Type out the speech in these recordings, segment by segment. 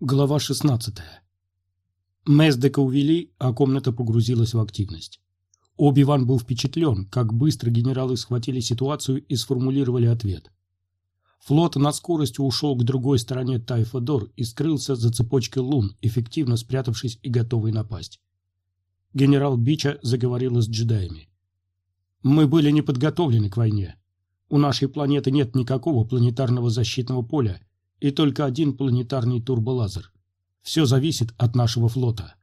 Глава 16. Месдека увели, а комната погрузилась в активность. Оби-Ван был впечатлен, как быстро генералы схватили ситуацию и сформулировали ответ. Флот на скорости ушел к другой стороне Тайфодор и скрылся за цепочкой лун, эффективно спрятавшись и готовый напасть. Генерал Бича заговорила с джедаями. «Мы были не подготовлены к войне. У нашей планеты нет никакого планетарного защитного поля, и только один планетарный турболазер. Все зависит от нашего флота.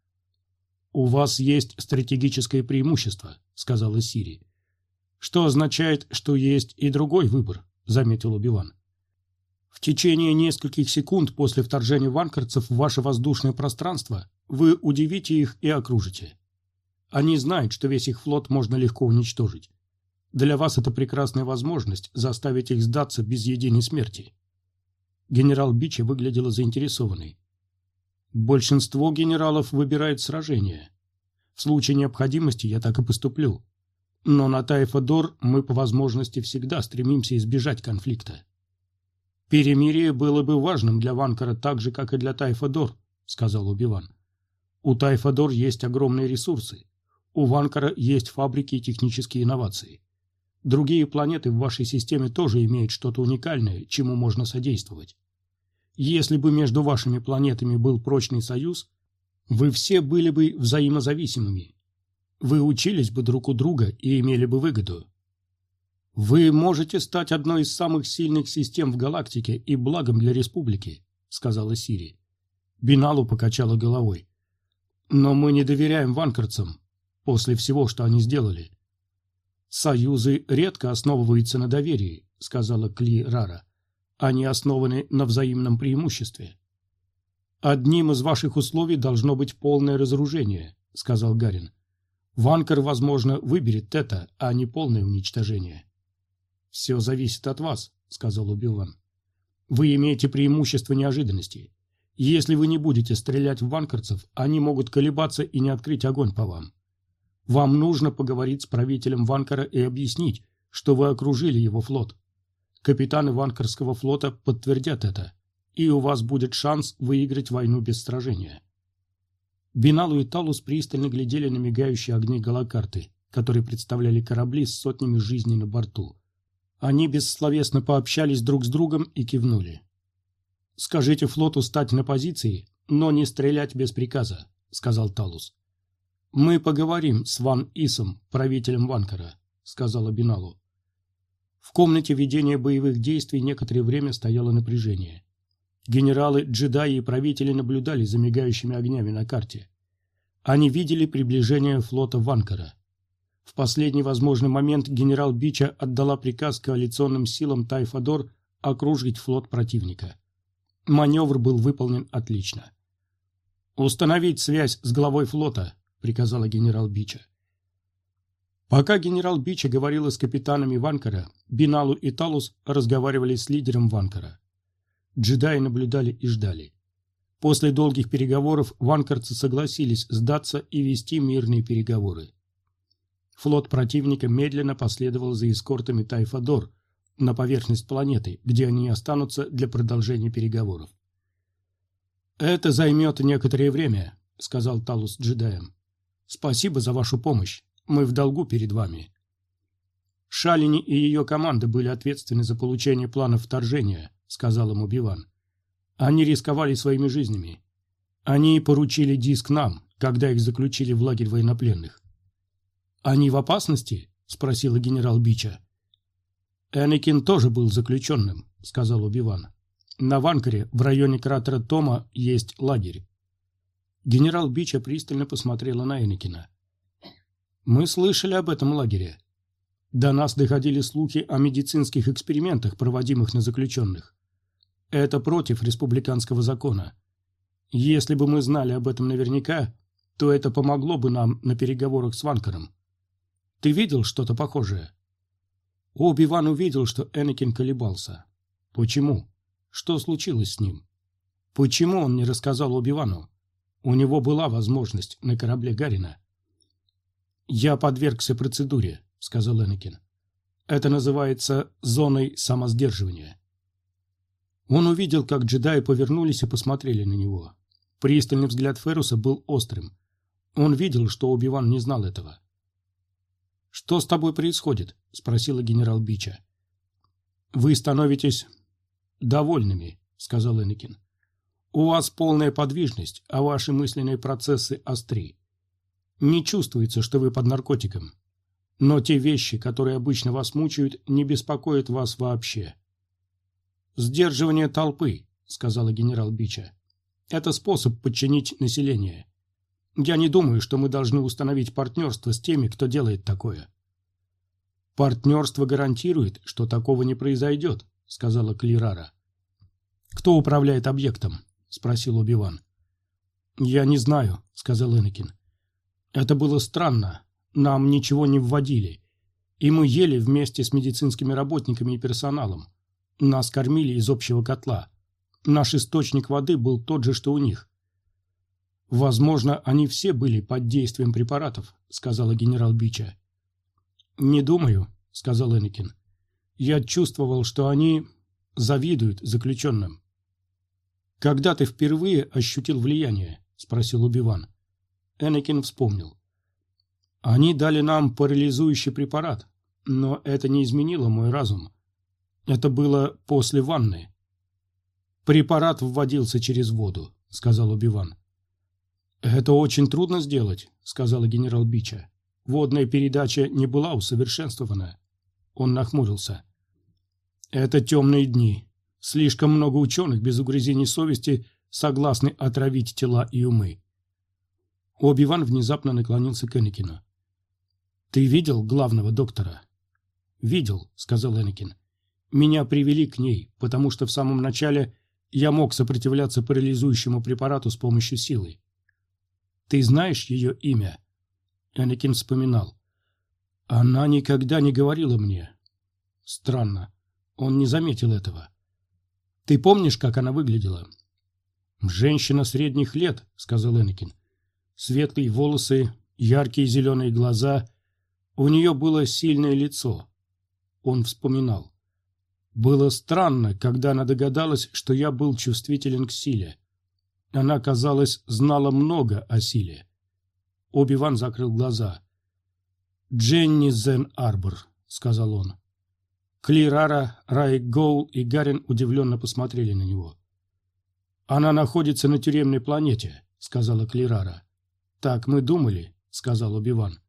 «У вас есть стратегическое преимущество», — сказала Сири. «Что означает, что есть и другой выбор», — заметил Убиван. «В течение нескольких секунд после вторжения ванкарцев в ваше воздушное пространство вы удивите их и окружите. Они знают, что весь их флот можно легко уничтожить. Для вас это прекрасная возможность заставить их сдаться без единой смерти. Генерал Бичи выглядела заинтересованной. Большинство генералов выбирает сражение. В случае необходимости я так и поступлю. Но на Тайфадор мы по возможности всегда стремимся избежать конфликта. Перемирие было бы важным для Ванкара так же, как и для Тайфадор, сказал Убиван. У Тайфадор есть огромные ресурсы. У Ванкара есть фабрики и технические инновации. Другие планеты в вашей системе тоже имеют что-то уникальное, чему можно содействовать. Если бы между вашими планетами был прочный союз, вы все были бы взаимозависимыми. Вы учились бы друг у друга и имели бы выгоду. Вы можете стать одной из самых сильных систем в галактике и благом для республики, сказала Сири. Биналу покачала головой. Но мы не доверяем ванкарцам после всего, что они сделали. «Союзы редко основываются на доверии», — сказала Кли Рара. «Они основаны на взаимном преимуществе». «Одним из ваших условий должно быть полное разоружение», — сказал Гарин. «Ванкер, возможно, выберет это, а не полное уничтожение». «Все зависит от вас», — сказал Убиван. «Вы имеете преимущество неожиданности. Если вы не будете стрелять в ванкерцев, они могут колебаться и не открыть огонь по вам. Вам нужно поговорить с правителем Ванкара и объяснить, что вы окружили его флот. Капитаны Ванкарского флота подтвердят это, и у вас будет шанс выиграть войну без сражения. Биналу и Талус пристально глядели на мигающие огни галакарты, которые представляли корабли с сотнями жизней на борту. Они бессловесно пообщались друг с другом и кивнули. «Скажите флоту стать на позиции, но не стрелять без приказа», — сказал Талус. «Мы поговорим с Ван Исом, правителем Ванкара», — сказала Биналу. В комнате ведения боевых действий некоторое время стояло напряжение. Генералы, джедаи и правители наблюдали за мигающими огнями на карте. Они видели приближение флота Ванкара. В последний возможный момент генерал Бича отдала приказ коалиционным силам Тайфадор окружить флот противника. Маневр был выполнен отлично. «Установить связь с главой флота», приказала генерал Бича. Пока генерал Бича говорила с капитанами Ванкара, Биналу и Талус разговаривали с лидером Ванкара. Джедаи наблюдали и ждали. После долгих переговоров ванкарцы согласились сдаться и вести мирные переговоры. Флот противника медленно последовал за эскортами Тайфадор на поверхность планеты, где они останутся для продолжения переговоров. «Это займет некоторое время», — сказал Талус джедаям. Спасибо за вашу помощь. Мы в долгу перед вами. Шалини и ее команда были ответственны за получение плана вторжения, сказал ему Биван. Они рисковали своими жизнями. Они поручили диск нам, когда их заключили в лагерь военнопленных. Они в опасности? спросила генерал Бича. Энакин тоже был заключенным, сказал Убиван. На Ванкаре, в районе кратера Тома, есть лагерь. Генерал Бича пристально посмотрела на Энакина. «Мы слышали об этом лагере. До нас доходили слухи о медицинских экспериментах, проводимых на заключенных. Это против республиканского закона. Если бы мы знали об этом наверняка, то это помогло бы нам на переговорах с Ванкером. Ты видел что-то похожее?» Оби-Ван увидел, что Энакин колебался. Почему? Что случилось с ним? Почему он не рассказал Оби-Вану? У него была возможность на корабле Гарина. «Я подвергся процедуре», — сказал Энакин. «Это называется зоной самосдерживания». Он увидел, как джедаи повернулись и посмотрели на него. Пристальный взгляд Феруса был острым. Он видел, что Оби-Ван не знал этого. «Что с тобой происходит?» – спросила генерал Бича. «Вы становитесь довольными», – сказал Энакин. «У вас полная подвижность, а ваши мысленные процессы остры. Не чувствуется, что вы под наркотиком. Но те вещи, которые обычно вас мучают, не беспокоят вас вообще. «Сдерживание толпы», — сказала генерал Бича. «Это способ подчинить население. Я не думаю, что мы должны установить партнерство с теми, кто делает такое». «Партнерство гарантирует, что такого не произойдет», — сказала Клирара. «Кто управляет объектом?» — спросил Убиван. «Я не знаю», — сказал Энакин. «Это было странно, нам ничего не вводили. И мы ели вместе с медицинскими работниками и персоналом. Нас кормили из общего котла. Наш источник воды был тот же, что у них. «Возможно, они все были под действием препаратов», — сказала генерал Бича. «Не думаю», — сказал Энакин. «Я чувствовал, что они завидуют заключенным». «Когда ты впервые ощутил влияние?» — спросил Убиван. Энакин вспомнил. Они дали нам парализующий препарат, но это не изменило мой разум. Это было после ванны. Препарат вводился через воду, сказал Убиван. Это очень трудно сделать, сказала генерал Бича. Водная передача не была усовершенствована. Он нахмурился. Это темные дни. Слишком много ученых без угрызений совести согласны отравить тела и умы. Оби-Ван внезапно наклонился к Энакину. «Ты видел главного доктора?» «Видел», — сказал Энакин. «Меня привели к ней, потому что в самом начале я мог сопротивляться парализующему препарату с помощью силы. Ты знаешь ее имя?» Энакин вспоминал. «Она никогда не говорила мне». «Странно. Он не заметил этого. Ты помнишь, как она выглядела?» «Женщина средних лет», — сказал Энакин. «Светлые волосы, яркие зеленые глаза, у нее было сильное лицо. Он вспоминал. Было странно, когда она догадалась, что я был чувствителен к силе. Она, казалось, знала много о силе. Оби-Ван закрыл глаза. «Дженни Зен Арбор», — сказал он. Клирара, Рай Гоул и Гарин удивленно посмотрели на него. «Она находится на тюремной планете», — сказала Клирара. «Так мы думали», — сказал Оби-Ван.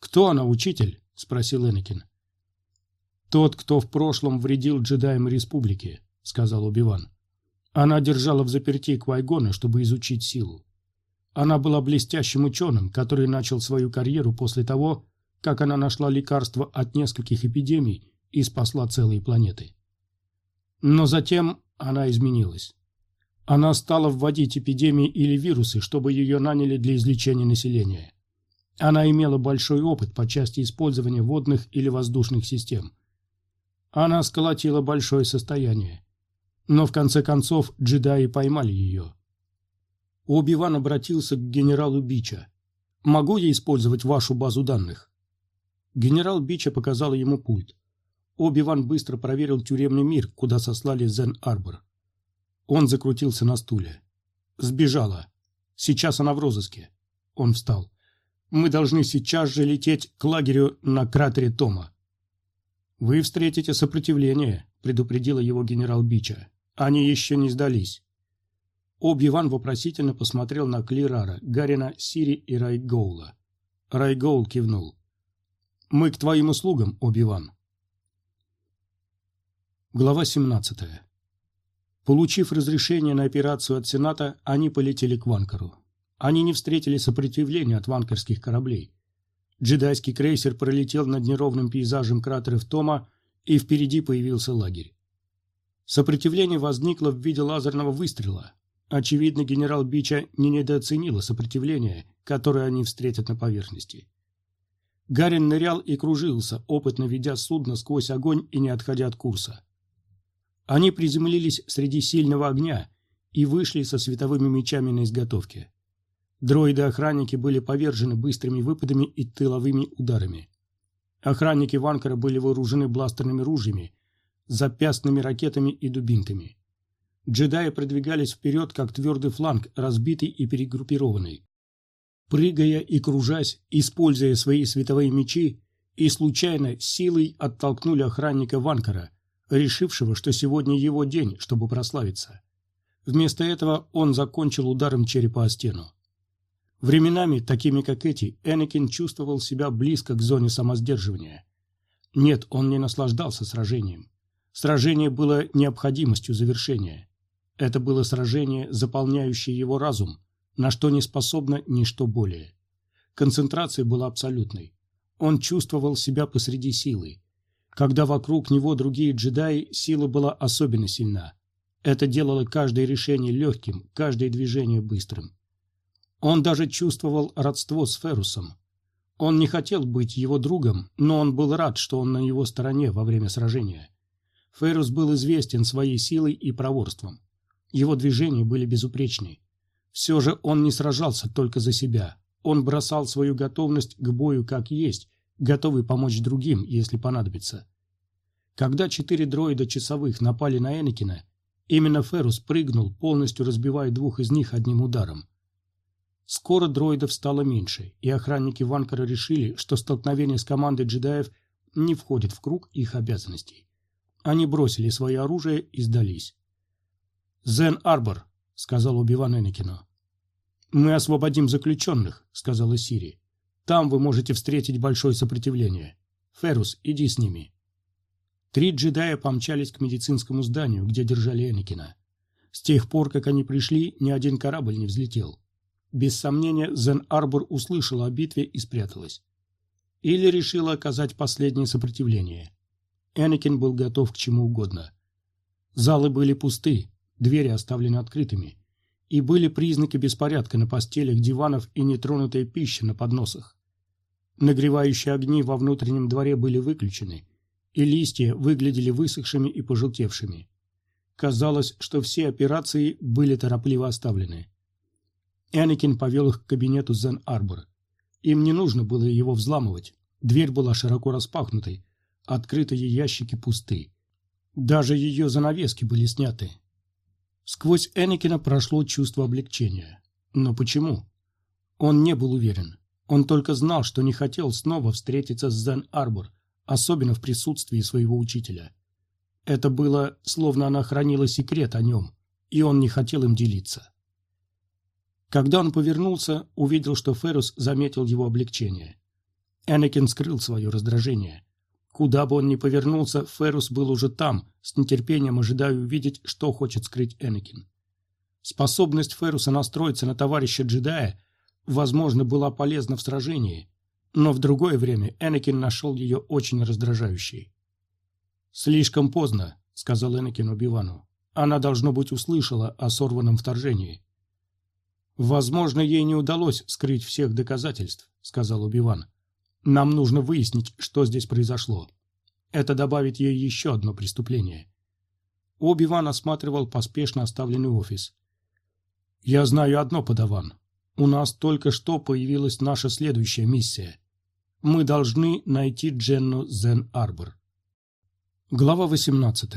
«Кто она, учитель?» – спросил Энакин. «Тот, кто в прошлом вредил джедаям Республики», – сказал Убиван. Она держала в заперти Квайгона, чтобы изучить силу. Она была блестящим ученым, который начал свою карьеру после того, как она нашла лекарство от нескольких эпидемий и спасла целые планеты. Но затем она изменилась. Она стала вводить эпидемии или вирусы, чтобы ее наняли для излечения населения. Она имела большой опыт по части использования водных или воздушных систем. Она сколотила большое состояние. Но в конце концов джедаи поймали ее. Оби-Ван обратился к генералу Бича. «Могу я использовать вашу базу данных?» Генерал Бича показал ему пульт. Оби-Ван быстро проверил тюремный мир, куда сослали Зен-Арбор. Он закрутился на стуле. «Сбежала. Сейчас она в розыске». Он встал. Мы должны сейчас же лететь к лагерю на кратере Тома. «Вы встретите сопротивление», — предупредила его генерал Бича. «Они еще не сдались». Об-Иван вопросительно посмотрел на Клирара, Гарина, Сири и Райгоула. Райгоул кивнул. «Мы к твоим услугам, Об-Иван». Глава 17. Получив разрешение на операцию от Сената, они полетели к Ванкару. Они не встретили сопротивления от ванкерских кораблей. Джедайский крейсер пролетел над неровным пейзажем кратеров Тома, и впереди появился лагерь. Сопротивление возникло в виде лазерного выстрела. Очевидно, генерал Бича не недооценила сопротивление, которое они встретят на поверхности. Гарин нырял и кружился, опытно ведя судно сквозь огонь и не отходя от курса. Они приземлились среди сильного огня и вышли со световыми мечами на изготовке. Дроиды-охранники были повержены быстрыми выпадами и тыловыми ударами. Охранники Ванкара были вооружены бластерными ружьями, запястными ракетами и дубинками. Джедаи продвигались вперед, как твердый фланг, разбитый и перегруппированный. Прыгая и кружась, используя свои световые мечи, и случайно силой оттолкнули охранника Ванкара, решившего, что сегодня его день, чтобы прославиться. Вместо этого он закончил ударом черепа о стену. Временами, такими как эти, Энакин чувствовал себя близко к зоне самосдерживания. Нет, он не наслаждался сражением. Сражение было необходимостью завершения. Это было сражение, заполняющее его разум, на что не способно ничто более. Концентрация была абсолютной. Он чувствовал себя посреди силы. Когда вокруг него другие джедаи, сила была особенно сильна. Это делало каждое решение легким, каждое движение быстрым. Он даже чувствовал родство с Ферусом. Он не хотел быть его другом, но он был рад, что он на его стороне во время сражения. Ферус был известен своей силой и проворством. Его движения были безупречны. Все же он не сражался только за себя. Он бросал свою готовность к бою как есть, готовый помочь другим, если понадобится. Когда четыре дроида часовых напали на Энакина, именно Ферус прыгнул, полностью разбивая двух из них одним ударом. Скоро дроидов стало меньше, и охранники Ванкара решили, что столкновение с командой джедаев не входит в круг их обязанностей. Они бросили свое оружие и сдались. «Зен Арбор», — сказал Убиван Энакину. «Мы освободим заключенных», — сказала Сири. «Там вы можете встретить большое сопротивление. Ферус, иди с ними». Три джедая помчались к медицинскому зданию, где держали Энакина. С тех пор, как они пришли, ни один корабль не взлетел. Без сомнения, Зен Арбор услышала о битве и спряталась. Или решила оказать последнее сопротивление. Энакин был готов к чему угодно. Залы были пусты, двери оставлены открытыми, и были признаки беспорядка на постелях диванов и нетронутая пища на подносах. Нагревающие огни во внутреннем дворе были выключены, и листья выглядели высохшими и пожелтевшими. Казалось, что все операции были торопливо оставлены. Энакин повел их к кабинету Зен-Арбор. Им не нужно было его взламывать. Дверь была широко распахнутой, открытые ящики пусты. Даже ее занавески были сняты, Сквозь Энакина прошло чувство облегчения. Но почему? Он не был уверен. Он только знал, что не хотел снова встретиться с Зен-Арбор, особенно в присутствии своего учителя. Это было, словно она хранила секрет о нем, и он не хотел им делиться. Когда он повернулся, увидел, что Феррус заметил его облегчение. Энакин скрыл свое раздражение. Куда бы он ни повернулся, Феррус был уже там, с нетерпением ожидая увидеть, что хочет скрыть Энакин. Способность Ферруса настроиться на товарища джедая, возможно, была полезна в сражении, но в другое время Энакин нашел ее очень раздражающей. «Слишком поздно», — сказал Энакин Убивану. «Она, должно быть, услышала о сорванном вторжении». «Возможно, ей не удалось скрыть всех доказательств», — сказал Убиван. Нам нужно выяснить, что здесь произошло. Это добавит ей еще одно преступление. Оби-Ван осматривал поспешно оставленный офис. «Я знаю одно, подаван. У нас только что появилась наша следующая миссия. Мы должны найти Дженну Зен-Арбор». Глава 18.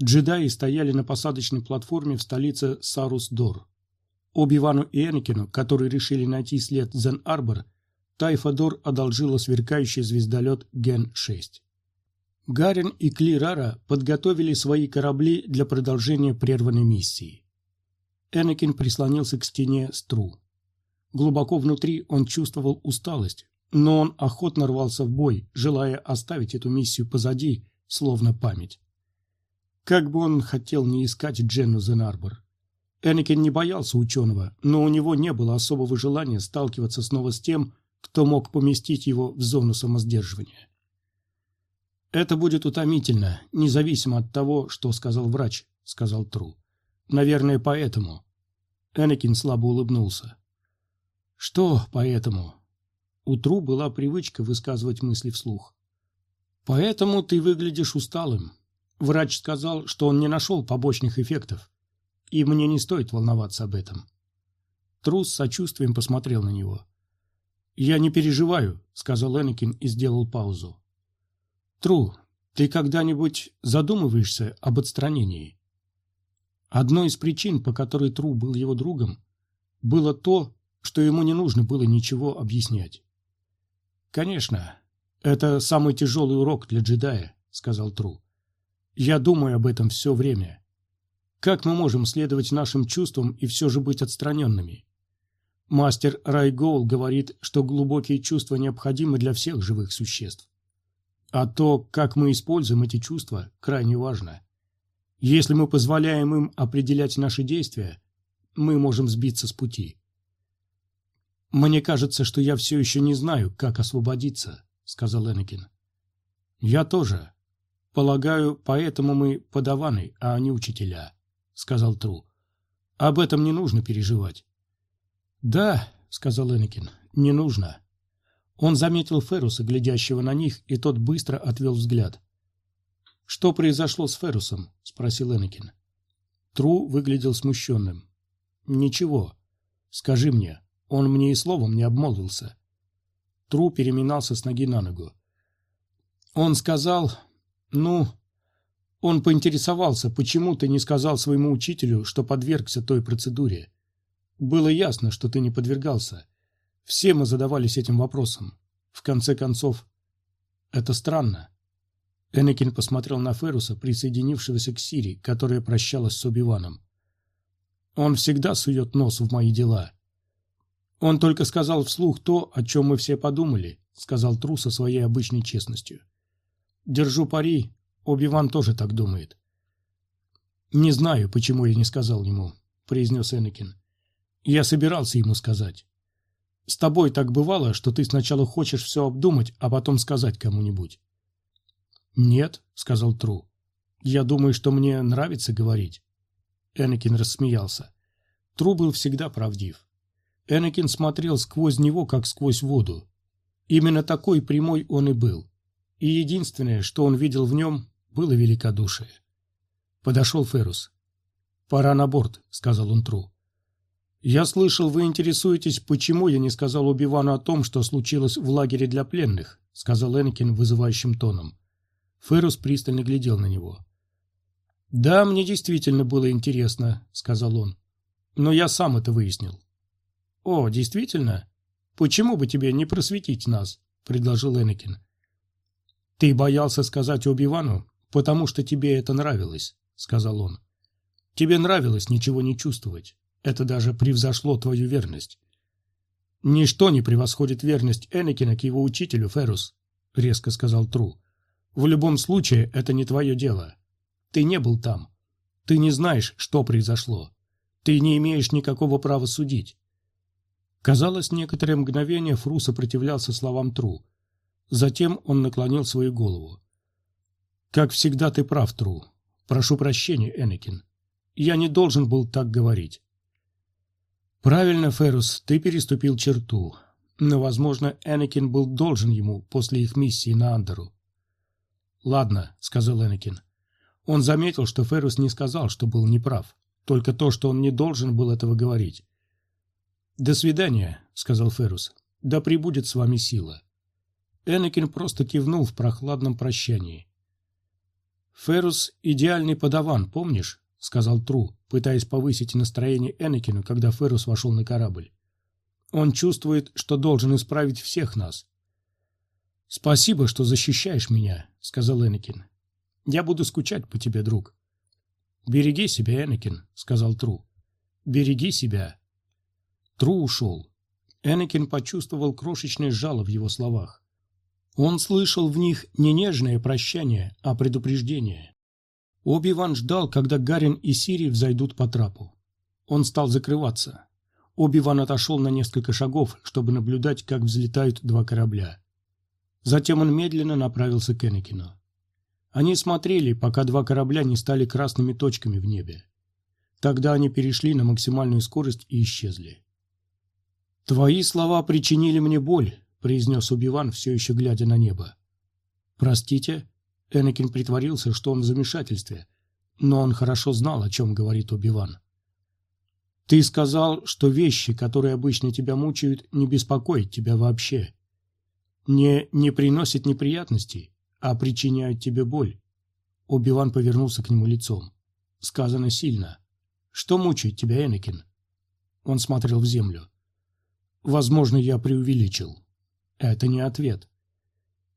Джедаи стояли на посадочной платформе в столице Сарус-Дор. Оби-Вану и Энакину, которые решили найти след Зен-Арбор, Тайфадор одолжила сверкающий звездолет Ген-6. Гарин и Клирара подготовили свои корабли для продолжения прерванной миссии. Энакин прислонился к стене Стру. Глубоко внутри он чувствовал усталость, но он охотно рвался в бой, желая оставить эту миссию позади, словно память. Как бы он хотел не искать Дженну Зенарбор. Энакин не боялся ученого, но у него не было особого желания сталкиваться снова с тем, кто мог поместить его в зону самосдерживания. «Это будет утомительно, независимо от того, что сказал врач», — сказал Тру. «Наверное, поэтому». Энакин слабо улыбнулся. «Что поэтому?» У Тру была привычка высказывать мысли вслух. «Поэтому ты выглядишь усталым. Врач сказал, что он не нашел побочных эффектов, и мне не стоит волноваться об этом». Тру с сочувствием посмотрел на него. «Я не переживаю», — сказал Энакин и сделал паузу. «Тру, ты когда-нибудь задумываешься об отстранении?» Одной из причин, по которой Тру был его другом, было то, что ему не нужно было ничего объяснять. «Конечно, это самый тяжелый урок для джедая», — сказал Тру. «Я думаю об этом все время. Как мы можем следовать нашим чувствам и все же быть отстраненными? Мастер Райгоул говорит, что глубокие чувства необходимы для всех живых существ. А то, как мы используем эти чувства, крайне важно. Если мы позволяем им определять наши действия, мы можем сбиться с пути. «Мне кажется, что я все еще не знаю, как освободиться», — сказал Энакин. «Я тоже. Полагаю, поэтому мы подаваны, а не учителя», — сказал Тру. «Об этом не нужно переживать». «Да», — сказал Энакин, — «не нужно». Он заметил Феруса, глядящего на них, и тот быстро отвел взгляд. «Что произошло с Ферусом?» – спросил Энакин. Тру выглядел смущенным. «Ничего. Скажи мне, он мне и словом не обмолвился». Тру переминался с ноги на ногу. «Он сказал... Ну...» Он поинтересовался, почему ты не сказал своему учителю, что подвергся той процедуре. Было ясно, что ты не подвергался. Все мы задавались этим вопросом. В конце концов, это странно. Энакин посмотрел на Феруса, присоединившегося к Сири, которая прощалась с Оби-Ваном. «Он всегда сует нос в мои дела». «Он только сказал вслух то, о чем мы все подумали», — сказал Тру со своей обычной честностью. «Держу пари, Оби-Ван тоже так думает». «Не знаю, почему я не сказал ему», — произнес Энакин. «Я собирался ему сказать. С тобой так бывало, что ты сначала хочешь все обдумать, а потом сказать кому-нибудь. «Нет», — сказал Тру. «Я думаю, что мне нравится говорить». Энакин рассмеялся. Тру был всегда правдив. Энакин смотрел сквозь него, как сквозь воду. Именно такой прямой он и был. И единственное, что он видел в нем, было великодушие. Подошел Ферус. «Пора на борт», — сказал он Тру. «Я слышал, вы интересуетесь, почему я не сказал Убивану о том, что случилось в лагере для пленных», — сказал Энакин вызывающим тоном. Феррус пристально глядел на него. «Да, мне действительно было интересно», — сказал он. «Но я сам это выяснил». «О, действительно? Почему бы тебе не просветить нас?» — предложил Энакин. «Ты боялся сказать Оби-Вану, потому что тебе это нравилось», — сказал он. «Тебе нравилось ничего не чувствовать. Это даже превзошло твою верность». «Ничто не превосходит верность Энакина к его учителю, Феррус», — резко сказал Тру. В любом случае, это не твое дело. Ты не был там. Ты не знаешь, что произошло. Ты не имеешь никакого права судить. Казалось, некоторое мгновение Фру сопротивлялся словам Тру. Затем он наклонил свою голову. «Как всегда ты прав, Тру. Прошу прощения, Энакин. Я не должен был так говорить». «Правильно, Феррус, ты переступил черту. Но, возможно, Энакин был должен ему после их миссии на Андеру. «Ладно», — сказал Энакин. Он заметил, что Феррус не сказал, что был неправ, только то, что он не должен был этого говорить. «До свидания», — сказал Феррус. «Да прибудет с вами сила». Энакин просто кивнул в прохладном прощании. «Феррус — идеальный подаван, помнишь?» — сказал Тру, пытаясь повысить настроение Энакину, когда Феррус вошел на корабль. «Он чувствует, что должен исправить всех нас. «Спасибо, что защищаешь меня», — сказал Энакин. «Я буду скучать по тебе, друг». «Береги себя, Энакин», — сказал Тру. «Береги себя». Тру ушел. Энакин почувствовал крошечное жало в его словах. Он слышал в них не нежное прощание, а предупреждение. Оби-Ван ждал, когда Гарин и Сири взойдут по трапу. Он стал закрываться. Оби-Ван отошел на несколько шагов, чтобы наблюдать, как взлетают два корабля. Затем он медленно направился к Энакину. Они смотрели, пока два корабля не стали красными точками в небе. Тогда они перешли на максимальную скорость и исчезли. «Твои слова причинили мне боль», — произнес Убиван, все еще глядя на небо. «Простите?» — Энакин притворился, что он в замешательстве, но он хорошо знал, о чем говорит Убиван. «Ты сказал, что вещи, которые обычно тебя мучают, не беспокоят тебя вообще не не приносят неприятностей, а причиняют тебе боль. Оби-Ван повернулся к нему лицом. Сказано сильно. Что мучает тебя, Энакин?» Он смотрел в землю. «Возможно, я преувеличил. Это не ответ.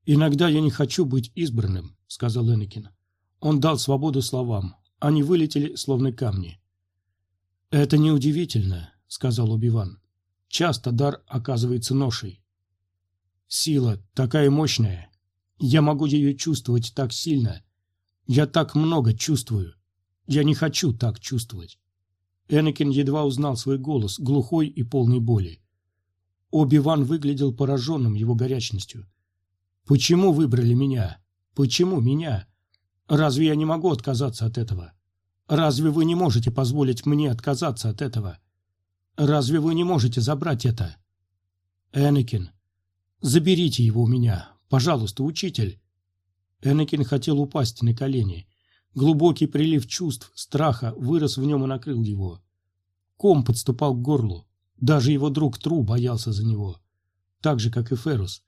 Иногда я не хочу быть избранным», — сказал Энакин. Он дал свободу словам. Они вылетели, словно камни. «Это неудивительно», — сказал Убиван. «Часто дар оказывается ношей. Сила такая мощная. Я могу ее чувствовать так сильно. Я так много чувствую. Я не хочу так чувствовать». Энакин едва узнал свой голос, глухой и полный боли. Оби-Ван выглядел пораженным его горячностью. «Почему выбрали меня? Почему меня? Разве я не могу отказаться от этого? Разве вы не можете позволить мне отказаться от этого? Разве вы не можете забрать это? Энакин, заберите его у меня, пожалуйста, учитель. Энакин хотел упасть на колени. Глубокий прилив чувств, страха вырос в нем и накрыл его. Ком подступал к горлу. Даже его друг Тру боялся за него. Так же, как и Ферус.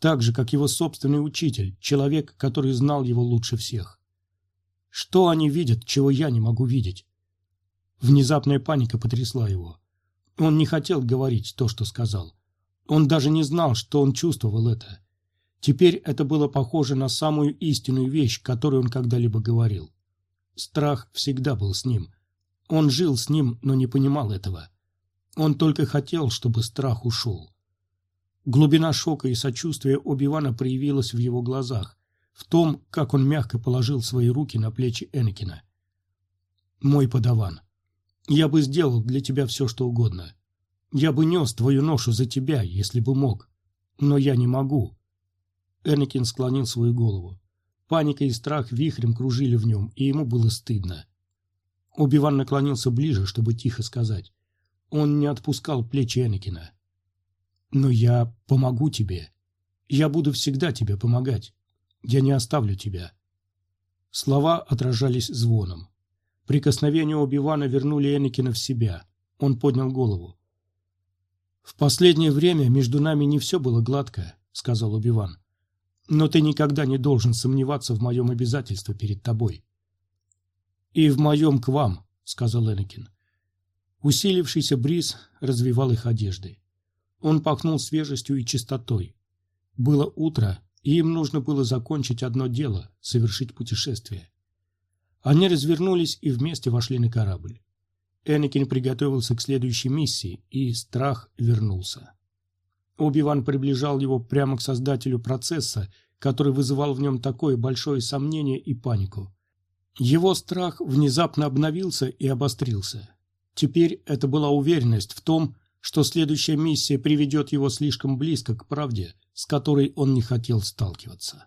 Так же, как его собственный учитель, человек, который знал его лучше всех. Что они видят, чего я не могу видеть? Внезапная паника потрясла его. Он не хотел говорить то, что сказал. Он даже не знал, что он чувствовал это. Теперь это было похоже на самую истинную вещь, которую он когда-либо говорил. Страх всегда был с ним. Он жил с ним, но не понимал этого. Он только хотел, чтобы страх ушел. Глубина шока и сочувствия Оби-Вана проявилась в его глазах в том, как он мягко положил свои руки на плечи Энакина. «Мой подаван, я бы сделал для тебя все, что угодно. Я бы нес твою ношу за тебя, если бы мог. Но я не могу». Энакин склонил свою голову. Паника и страх вихрем кружили в нем, и ему было стыдно. Убиван наклонился ближе, чтобы тихо сказать. Он не отпускал плечи Энакина. «Но я помогу тебе. Я буду всегда тебе помогать. Я не оставлю тебя». Слова отражались звоном. Прикосновения Оби-Вана вернули Энакина в себя. Он поднял голову. «В последнее время между нами не все было гладко», — сказал Оби-Ван. «Но ты никогда не должен сомневаться в моем обязательстве перед тобой». «И в моем к вам», — сказал Энакин. Усилившийся бриз развивал их одежды. Он пахнул свежестью и чистотой. Было утро, и им нужно было закончить одно дело – совершить путешествие. Они развернулись и вместе вошли на корабль. Энакин приготовился к следующей миссии, и страх вернулся. Оби-Ван приближал его прямо к создателю процесса, который вызывал в нем такое большое сомнение и панику. Его страх внезапно обновился и обострился. Теперь это была уверенность в том, что следующая миссия приведет его слишком близко к правде, с которой он не хотел сталкиваться.